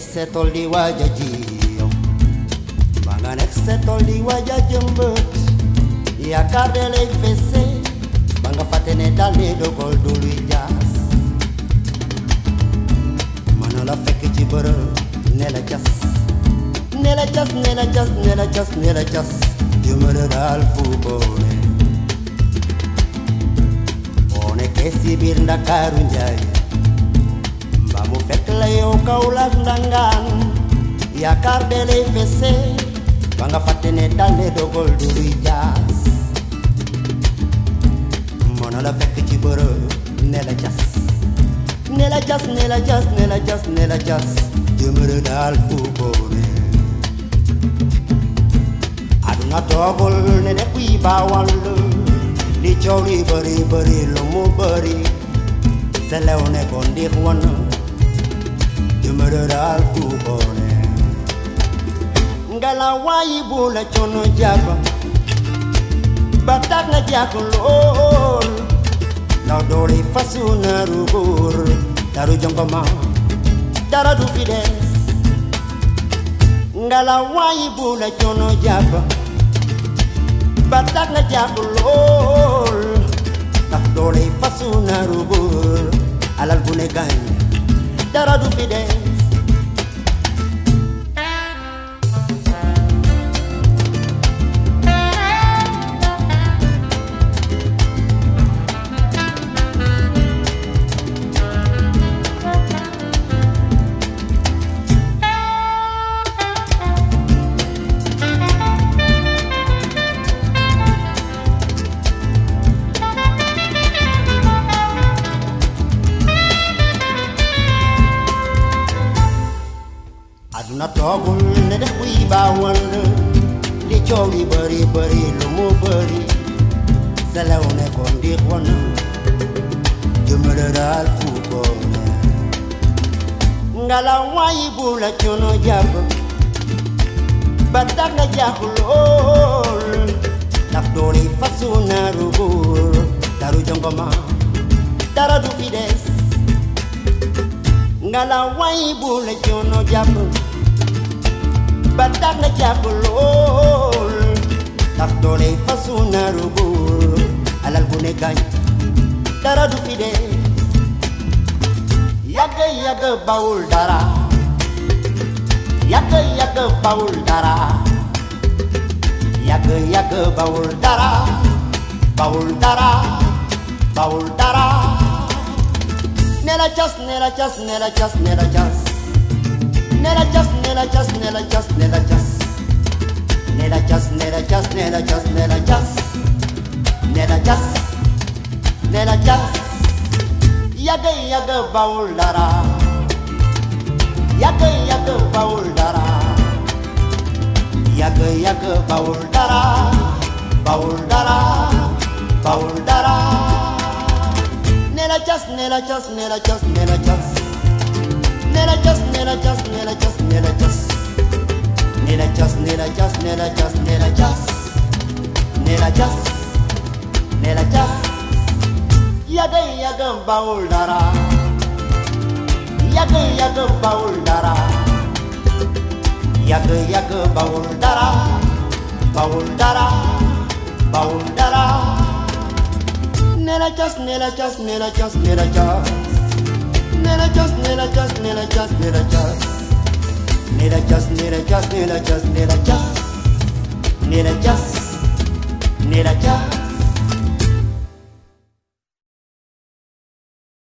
se tolli waja jiyo banganek se ya kardele fese banga fatene dale do gol dulu jas. Manola fek jibar nela jas. Nela jas nela jas nela jas nela jas. Jumere dal fubone. One kesi bir ndakaru mbaa mu fekk la yow Kaolack ndangaan yaakaar de lay fese ba nga fàtte ne dal ne dogal du luy jaas mën la fekk ci bërëb ne la cas ne la cas ne la cas ne la cas ne la cas jëmale daal fu boone aduna toogul ne de kuy baawal li coow li bëri bëri lu mu bëri selew ne ko murder al fubone ngala wayi bula chono jaba batak na jakulol na dori fasuna rubur daru jongoma dara du fides ngala wayi bula chono jaba batak na jakulol na dori fasuna rubur alal bune ganya dara du fides natɔgunle ɖe ƒe yibawɔle ɖetsɔ ɣi beriberi lomo beri selewone kɔnde kɔna dzomeɖeɖe alfu kɔna ngala wa yibo le tsɔnɔ dzaƒe gbadagbe dzakulole tafdori fasona rogoro taru jɔngɔma tara dufi ɖe ngala wa yibo le tsɔnɔ dzaƒe tax nga jàpp lool ndax fasu naaru góor alal bu ne dara du fi dee yàgg yàgg dara. Yàgg yàgg bawul dara. Yàgg yàgg bawul dara. Bawul dara. Bawul dara. Ne la cas ne la cas ne la cas ne Nella just, Nella just, Nella just, Nella just. Nella just, Nella just, Nella just, Nella just. Nella just, Nella just. Yaga yaga baulara. Yaga yaga baulara. Yaga yaga baulara. Baulara. Baulara. Nella just, Nella just, Nella just, Nella just. Nella just, Nella just. Yàgg yàgg bawul dara yàgg yàgg bawul dara yàgg yàgg bawul dara bawul dara bawul dara ne la cas ne la cas ne la cas